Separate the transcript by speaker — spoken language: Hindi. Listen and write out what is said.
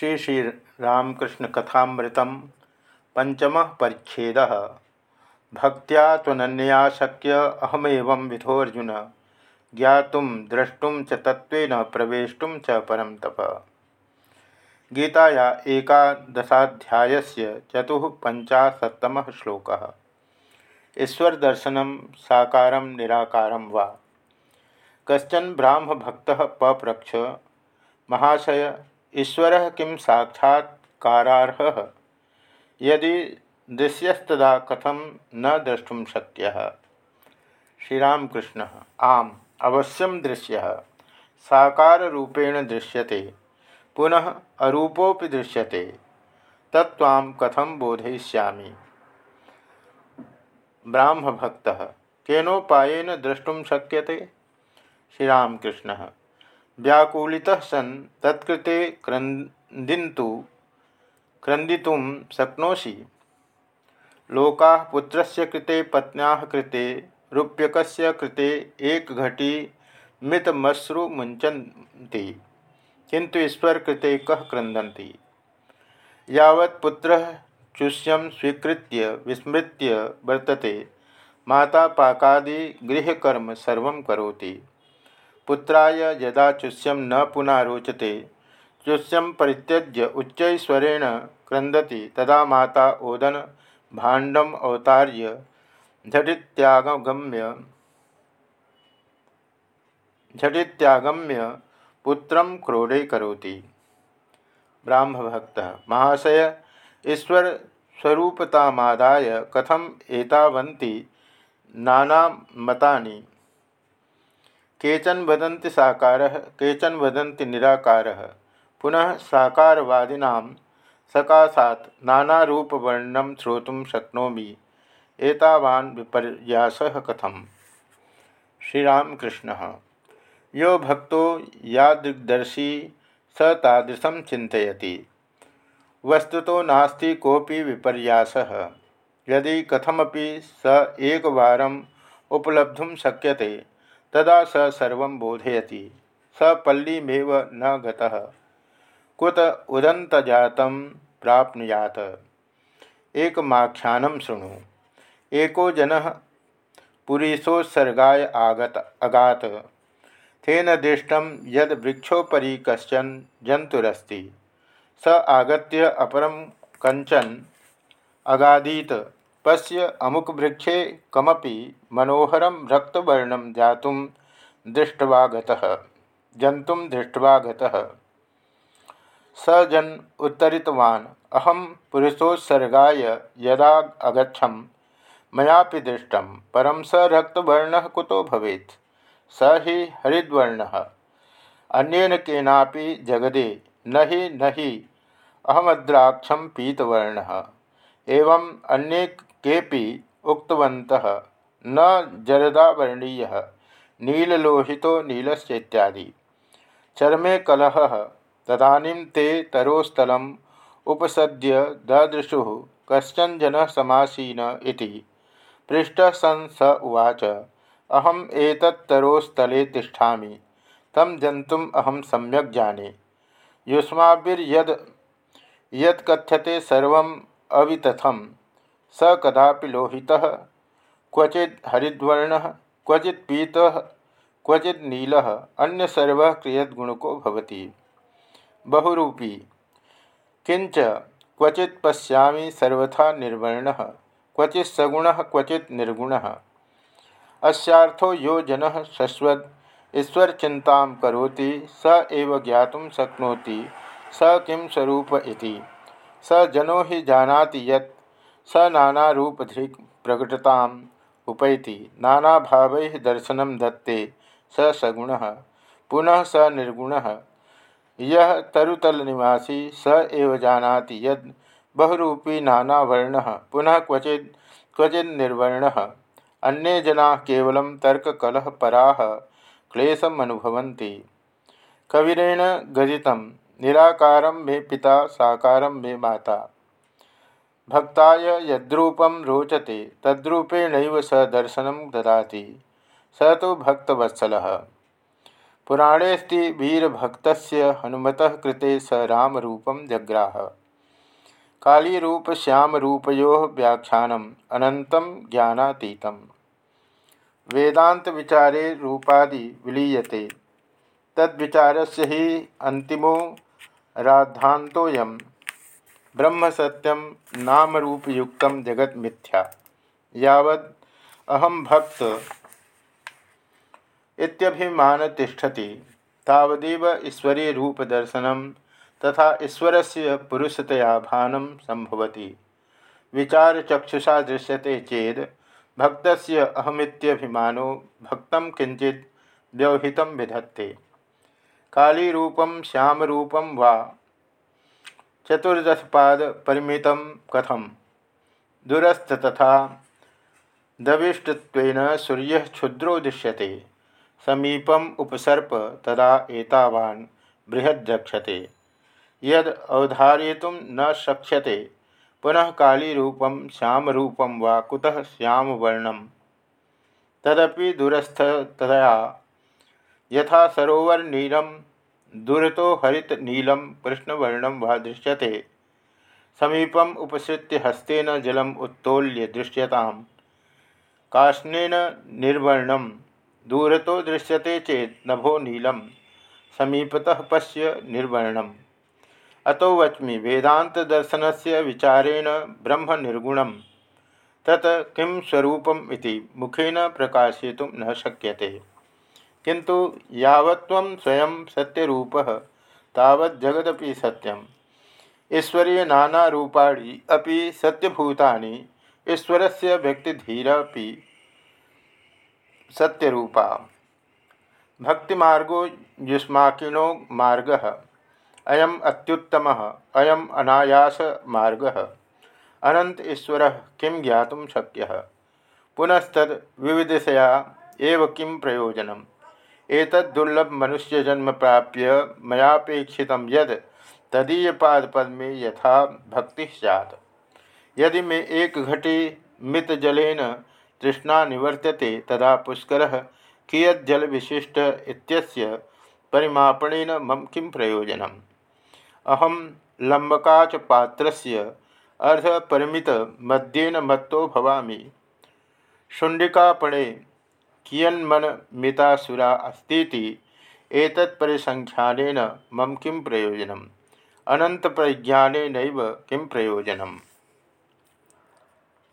Speaker 1: श्री श्री रामकृष्ण कथामृतम पंचम परिच्छेद। भक्त्या शक्य अहमेव विधोर्जुन ज्ञात द्रष्टुम च तत्व प्रवेशुम च परम तप। गीताया एकादशाध्याय चतुःपंचाशतम श्लोक। ईश्वर दर्शन साकार निराकार वा? कशन ब्राह्म भक्त पप्रक्ष महाशय ईश्वर किं साक्षात्काराह यदि दृश्यस्तदा कथम न द्रष्टुम शक्य? श्रीरामकृष्ण, आम अवश्यम दृश्य। साकार रूपेण दृश्यते, पुनः अरूपोपि दृश्यते। तत्वाम कथम बोधयिष्यामि? ब्राह्मभक्त, केनोपायन द्रष्टुम शक्यते? श्रीरामकृष्ण व्याकुलितः सन् तत्कृते क्रन्दिन्तु, क्रन्दितुं शक्नोषि। लोकाः पुत्रस्य कृते, पत्न्याः कृते, रूप्यकस्य कृते एकघटी मितमश्रु मुञ्चन्ति किंतु ईश्वर कृते कह क्रंदन्ति यावत् पुत्रः चुष्यं स्वीकृत्य, विस्मृत्य वर्तते, माता पाकादि गृहकर्म सर्वं करोति। पुत्राय यदा चुष्यम न पुनः रोचते चुष्यम परित्यज्य उच्चस्वरेण क्रंदति तदा माता ओदन भाण्डम अवतार्य झटित्यागम्य झटित्यागम्य पुत्र क्रोड़े करोति। ब्राह्मभक्त, महाशय ईश्वर स्वरूपतामादाय कथम एतावन्ति नाना मतानि केचन वदन्ति साकार, केचन वदन्ति निराकार। पुनः साकारवादीना सकाशात् नानारूपवर्णनं श्रोतुं शक्नोमि। एतावान् विपर्यासः कथम्? श्रीरामकृष्ण। यो भक्तो यादृग्दर्शी स तादृशं चिन्तयति। वस्तुतो नास्ति कोऽपि विपर्यासः। यदि कथमपि स एकवारम् उपलब्धुं शक्यते तदा स सर्व बोधयति, स पल्लीमेव न गतः। कुत उदन्तजातं प्राप्नुयात। एकमाख्यानं शृणु। एको जनः पुरीशोत्सर्गाय आगत, अगात। तेन दृष्टं यद वृक्षोपरी कश्चन जंतुरस्ति स आगत अपरं कंचन अगादीत पश्य अमुकवृक्षे कमपि मनोहरं रक्तवर्णं जातुं दृष्ट्वा गतः जन्तुं दृष्ट्वा गतः स जन उत्तरितवान्, अहं पुरुषोत्सर्गाय यदा अगछम मयापि दृष्टं, परं स रक्तवर्णः कुतो भवेत्? स हि हरिद्वर्णः। अन्येन केनापि जगदे, न हि न पीतवर्णः। एवं अन्ये केपि उक्तवन्तः, न जरदावर्णीय नीललोहितो नीलस्येत्यादि चर्मे कलह, तदानीं ते तरोस्थलम् उपसद्य ददृशुः, कश्चन जनः समासीन पृष्ठः सन् स उवाच, अहम् एतत्तरोस्थले तिष्ठामि, तं जन्तुम् अहं सम्यक् जाने। युष्माभिर्यद्, यत्कथ्यते सर्वम् अवितथम्। स कदापि लोहित क्वचि हरिद्वर्ण क्वचि पीत क्वचि नील, अन्य सर्व क्रियद्गुणको भवति। बहुरूपी। किंच क्वचि पशा सर्वथा निर्वर्ण क्वचि सगुण क्वचि निर्गुण। अस्यार्थो यो जन शश्वत ईश्वर चिंता करोति, स एव ज्ञात शक्नोति, स किं स्वरूप इति। स जनो हि जानाति यत् स नानारूपधृक् प्रकटता उपैति नाना भाव दर्शन दत्ते स सगुण, पुनः स निर्गुण। यह तरुतल निवासी स एव जानाति यद बहुरूपी नानावर्ण, पुनः क्वचि क्वचि निर्वर्ण अन्ये जना केवल तर्ककलह परा क्लेशम अनुभवन्ति। कविरेण गदित निराकार मे पिता, साकार मे माता। भक्ताय यद्रूपम रोचते तद्रूपेण स दर्शन ददाति। स तो भक्तवत्सल। पुराणेस्ति वीरभक्त हनुमत कृते स रामरूपं जग्राह। कालीरूपश्यामरूपयो व्याख्यानम् अनन्तं ज्ञानातीतं वेदान्तविचारे रूपादि विलीयते। तद्विचारस्य हि अन्तिमो राद्धान्तोऽयं ब्रह्मसत्यं नामरूपयुक्तं जगत् मिथ्या। यावद् अहं भक्त इत्यभिमान तिष्ठति तावदेव ईश्वरीय रूप दर्शनम तथा ईश्वर से पुरुषतया भानम संभवति विचार चक्षुषा दृश्यते चेद भक्त अहमित्यभिमानो भक्त किंचित व्यवहित विधत्ते। काली श्याम वा चतुर्दशपाद परिमित कथम। दूरस्थ तथा दविष्टत्वेन सूर्य क्षुद्रो दृश्यते। समीपम उपसर्प तदा एतावान् बृहद्रक्षते यद अवधारयितुं न शक्यते पुनः कालीरूपं, श्यामरूपं वा कुतः श्यामवर्णं तदपि दूरस्थतया यथा सरोवर नीलम दूरतो हरित नीलम कृष्णवर्णम वा दृश्यते। समीपम उपसृत्य हस्तेन जलम उत्तोल्य दृश्यता काष्णेन निर्वर्णम, दूरतो दृश्यते चेत नभो नीलम, समीपतः पश्य निर्वर्णम। अतो वच्मि वेदांत दर्शन से विचारेण ब्रह्म निर्गुण तत् किं स्वरूपम इति मुखेन प्रकाशयितुं न शक्यते। किंतु यावत्त्वं स्वयं सत्यरूपः, तावत् जगदपि सत्यम्। ईश्वरीय नाना रूपाणि अपि सत्यभूतानि, ईश्वरस्य व्यक्तिधीरपि सत्यरूपा। भक्तिमार्गो युष्माकिनो मार्ग, अयम अत्युत्तम, अयम अनायास मार्ग अनंत ईश्वर किं ज्ञात शक्य? पुनस्तद विविधया एव किं प्रयोजनम? एतद्दुर्लभ मनुष्यजन्म प्राप्य मयापेक्षित यद तदीयपादपद्मे यथा भक्ति सैत् यदि मे एक घटी मित जलेन तृष्णा निवर्त्यते तदा पुष्कर कियज्जल विशिष्ट इत्यस्य परिमापणेन मम किं प्रयोजनम? अहम लंबकाच पात्रस्य अर्धपरिमित मद्येन मत्तो भवामि। शुंडिकापणे कियन्मन मितासुरा अस्तीति एतत्परिसंख्यानेन मम किं प्रयोजनम? अनंत प्रज्ञानेनैव किं प्रयोजनम?